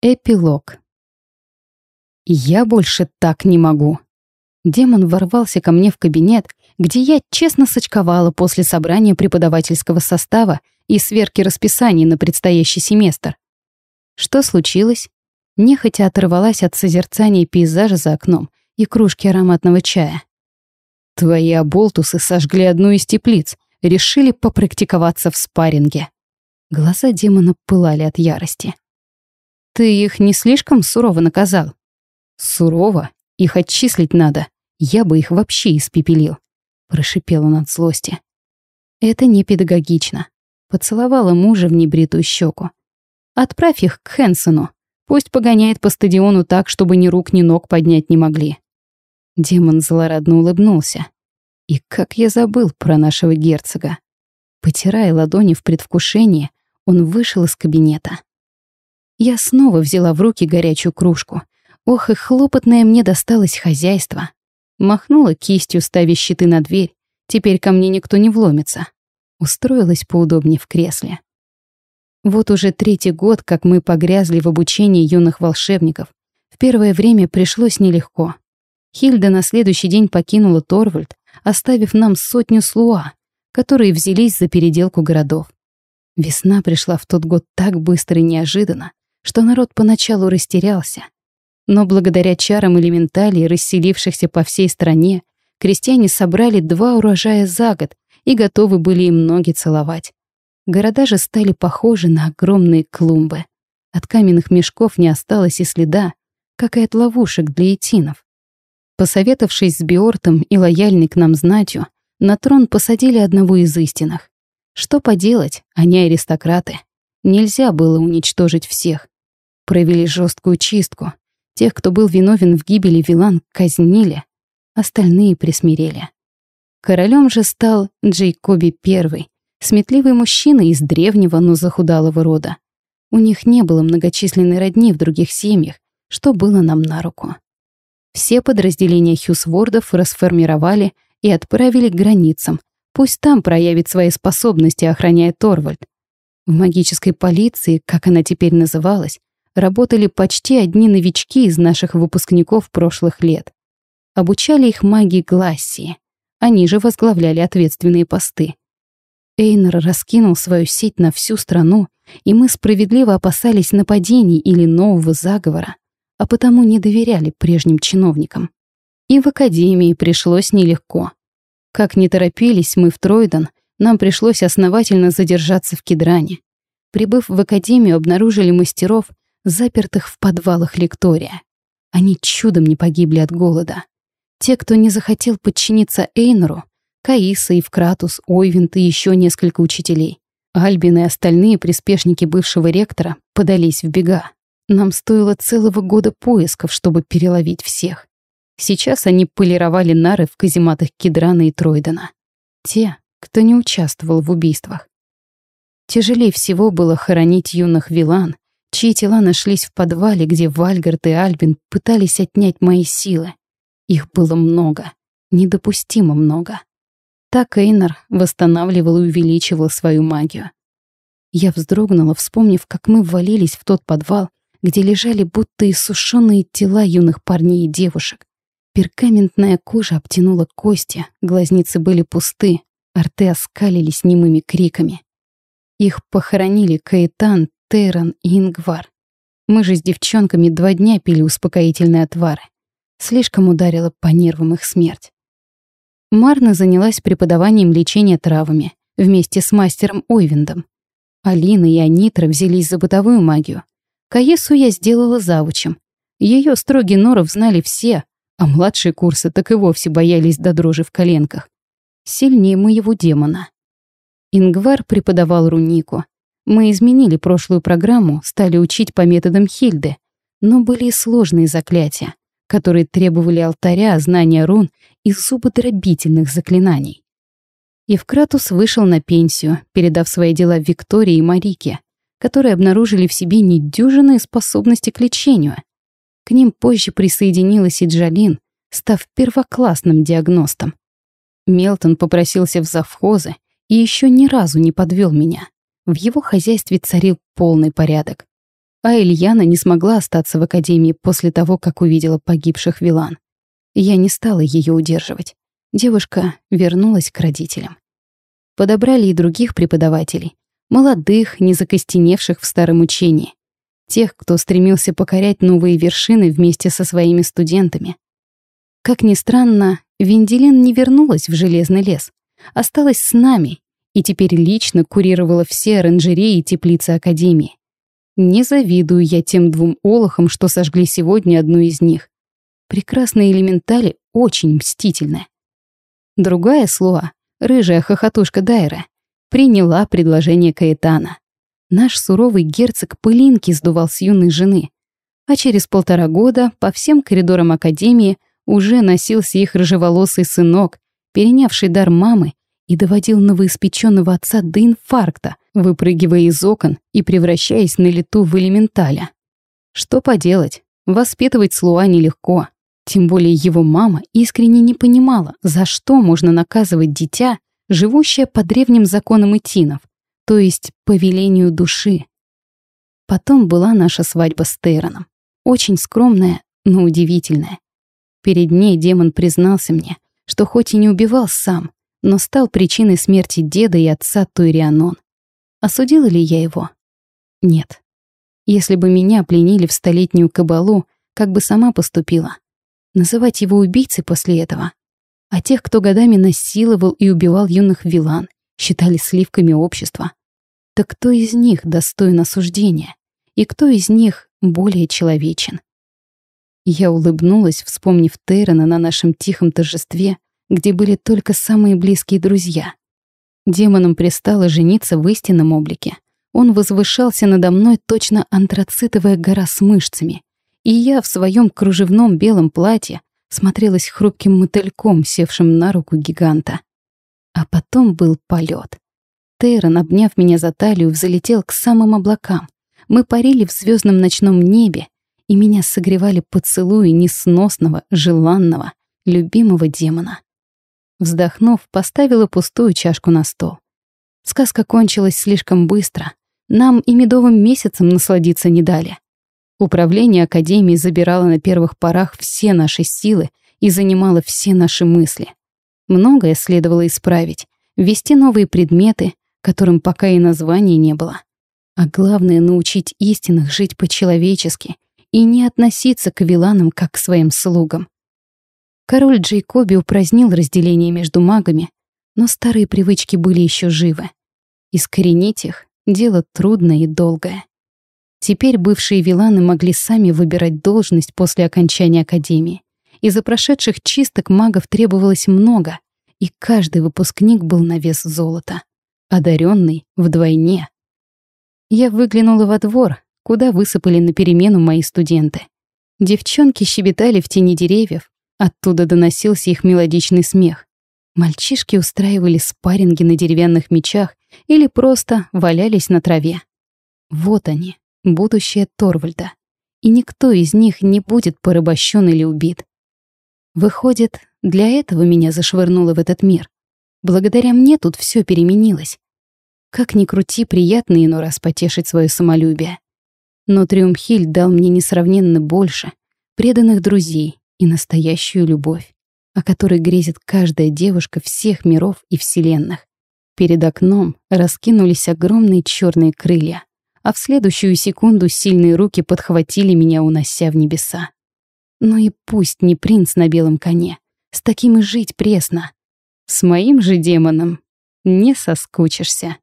Эпилог. Я больше так не могу. Демон ворвался ко мне в кабинет, где я честно сочковала после собрания преподавательского состава и сверки расписаний на предстоящий семестр. Что случилось? Нехотя оторвалась от созерцания пейзажа за окном и кружки ароматного чая. Твои оболтусы сожгли одну из теплиц, решили попрактиковаться в спарринге. Глаза демона пылали от ярости. Ты их не слишком сурово наказал? Сурово? Их отчислить надо. Я бы их вообще испепелил. Прошипел он от злости. Это не педагогично. Поцеловала мужа в небритую щеку. Отправь их к Хэнсону. Пусть погоняет по стадиону так, чтобы ни рук, ни ног поднять не могли. Демон злорадно улыбнулся. И как я забыл про нашего герцога. Потирая ладони в предвкушении, он вышел из кабинета. Я снова взяла в руки горячую кружку. Ох, и хлопотное мне досталось хозяйство. Махнула кистью, ставя щиты на дверь. Теперь ко мне никто не вломится. Устроилась поудобнее в кресле. Вот уже третий год, как мы погрязли в обучении юных волшебников. В первое время пришлось нелегко. Хильда на следующий день покинула Торвальд, оставив нам сотню слуа, которые взялись за переделку городов. Весна пришла в тот год так быстро и неожиданно, что народ поначалу растерялся. Но благодаря чарам элементалей, расселившихся по всей стране, крестьяне собрали два урожая за год и готовы были им ноги целовать. Города же стали похожи на огромные клумбы. От каменных мешков не осталось и следа, как и от ловушек для этинов. Посоветовавшись с Биортом и лояльной к нам знатью, на трон посадили одного из истинных. Что поделать, они аристократы. Нельзя было уничтожить всех. Провели жесткую чистку. Тех, кто был виновен в гибели Вилан, казнили. Остальные присмирели. Королем же стал Джейкоби I, сметливый мужчина из древнего, но захудалого рода. У них не было многочисленной родни в других семьях, что было нам на руку. Все подразделения Хьюсвордов расформировали и отправили к границам. Пусть там проявит свои способности, охраняя Торвальд. В магической полиции, как она теперь называлась, работали почти одни новички из наших выпускников прошлых лет. Обучали их магии Глассии. Они же возглавляли ответственные посты. Эйнер раскинул свою сеть на всю страну, и мы справедливо опасались нападений или нового заговора, а потому не доверяли прежним чиновникам. И в академии пришлось нелегко. Как не торопились мы в Тройден, нам пришлось основательно задержаться в Кедране. Прибыв в академию, обнаружили мастеров, запертых в подвалах лектория. Они чудом не погибли от голода. Те, кто не захотел подчиниться Эйнору, Каиса, Евкратус, Ойвент и еще несколько учителей. Альбин и остальные приспешники бывшего ректора подались в бега. Нам стоило целого года поисков, чтобы переловить всех. Сейчас они полировали нары в казематах Кедрана и Тройдена. Те, кто не участвовал в убийствах. Тяжелее всего было хоронить юных вилан, чьи тела нашлись в подвале, где Вальгард и Альбин пытались отнять мои силы. Их было много, недопустимо много. Так Эйнар восстанавливал и увеличивал свою магию. Я вздрогнула, вспомнив, как мы ввалились в тот подвал, где лежали будто иссушенные тела юных парней и девушек. Перкаментная кожа обтянула кости, глазницы были пусты, рты оскалились немыми криками. Их похоронили Каэтан, Тейрон и Ингвар. Мы же с девчонками два дня пили успокоительные отвары. Слишком ударила по нервам их смерть. Марна занялась преподаванием лечения травами вместе с мастером Ойвиндом. Алина и Анитра взялись за бытовую магию. Каесу я сделала завучем. Ее строгий норов знали все, а младшие курсы так и вовсе боялись до дрожи в коленках. Сильнее моего демона. Ингвар преподавал рунику, мы изменили прошлую программу, стали учить по методам Хильды, но были сложные заклятия, которые требовали алтаря, знания рун и зубодробительных заклинаний. Евкратус вышел на пенсию, передав свои дела Виктории и Марике, которые обнаружили в себе недюжинные способности к лечению. К ним позже присоединилась и Джалин, став первоклассным диагностом. Мелтон попросился в завхозы и еще ни разу не подвел меня. В его хозяйстве царил полный порядок. А Ильяна не смогла остаться в академии после того, как увидела погибших Вилан. Я не стала ее удерживать. Девушка вернулась к родителям. Подобрали и других преподавателей, молодых, не закостеневших в старом учении, тех, кто стремился покорять новые вершины вместе со своими студентами. Как ни странно, Венделин не вернулась в Железный лес, осталась с нами и теперь лично курировала все оранжереи и теплицы Академии. Не завидую я тем двум олохам, что сожгли сегодня одну из них. Прекрасные элементали очень мстительная. Другая слуа, рыжая хохотушка Дайра, приняла предложение Каэтана. Наш суровый герцог пылинки сдувал с юной жены, а через полтора года по всем коридорам Академии уже носился их рыжеволосый сынок, перенявший дар мамы и доводил новоиспеченного отца до инфаркта, выпрыгивая из окон и превращаясь на лету в элементаля. Что поделать, воспитывать Слуа нелегко. Тем более его мама искренне не понимала, за что можно наказывать дитя, живущее по древним законам Итинов, то есть по велению души. Потом была наша свадьба с Тейроном. Очень скромная, но удивительная. Перед ней демон признался мне, что хоть и не убивал сам, но стал причиной смерти деда и отца Туйрианон. Осудила ли я его? Нет. Если бы меня пленили в столетнюю кабалу, как бы сама поступила называть его убийцей после этого. А тех, кто годами насиловал и убивал юных вилан, считали сливками общества. Так кто из них достоин осуждения? И кто из них более человечен? Я улыбнулась, вспомнив Тейрона на нашем тихом торжестве, где были только самые близкие друзья. Демонам пристало жениться в истинном облике. Он возвышался надо мной точно антрацитовая гора с мышцами, и я в своем кружевном белом платье смотрелась хрупким мотыльком, севшим на руку гиганта. А потом был полет. Тейрон, обняв меня за талию, взлетел к самым облакам. Мы парили в звездном ночном небе, и меня согревали поцелуи несносного, желанного, любимого демона. Вздохнув, поставила пустую чашку на стол. Сказка кончилась слишком быстро. Нам и медовым месяцем насладиться не дали. Управление Академией забирало на первых порах все наши силы и занимало все наши мысли. Многое следовало исправить, ввести новые предметы, которым пока и названия не было. А главное — научить истинных жить по-человечески и не относиться к виланам как к своим слугам. Король Джейкоби упразднил разделение между магами, но старые привычки были еще живы. Искоренить их — дело трудное и долгое. Теперь бывшие виланы могли сами выбирать должность после окончания академии. Из-за прошедших чисток магов требовалось много, и каждый выпускник был на вес золота. Одаренный вдвойне. Я выглянула во двор, куда высыпали на перемену мои студенты. Девчонки щебетали в тени деревьев, оттуда доносился их мелодичный смех. Мальчишки устраивали спарринги на деревянных мечах или просто валялись на траве. Вот они, будущее Торвальда, и никто из них не будет порабощен или убит. Выходит, для этого меня зашвырнуло в этот мир. Благодаря мне тут все переменилось. Как ни крути, приятно иной раз потешить свое самолюбие. Но Триумхиль дал мне несравненно больше преданных друзей и настоящую любовь, о которой грезит каждая девушка всех миров и вселенных. Перед окном раскинулись огромные черные крылья а в следующую секунду сильные руки подхватили меня, унося в небеса. Ну и пусть не принц на белом коне, с таким и жить пресно. С моим же демоном не соскучишься.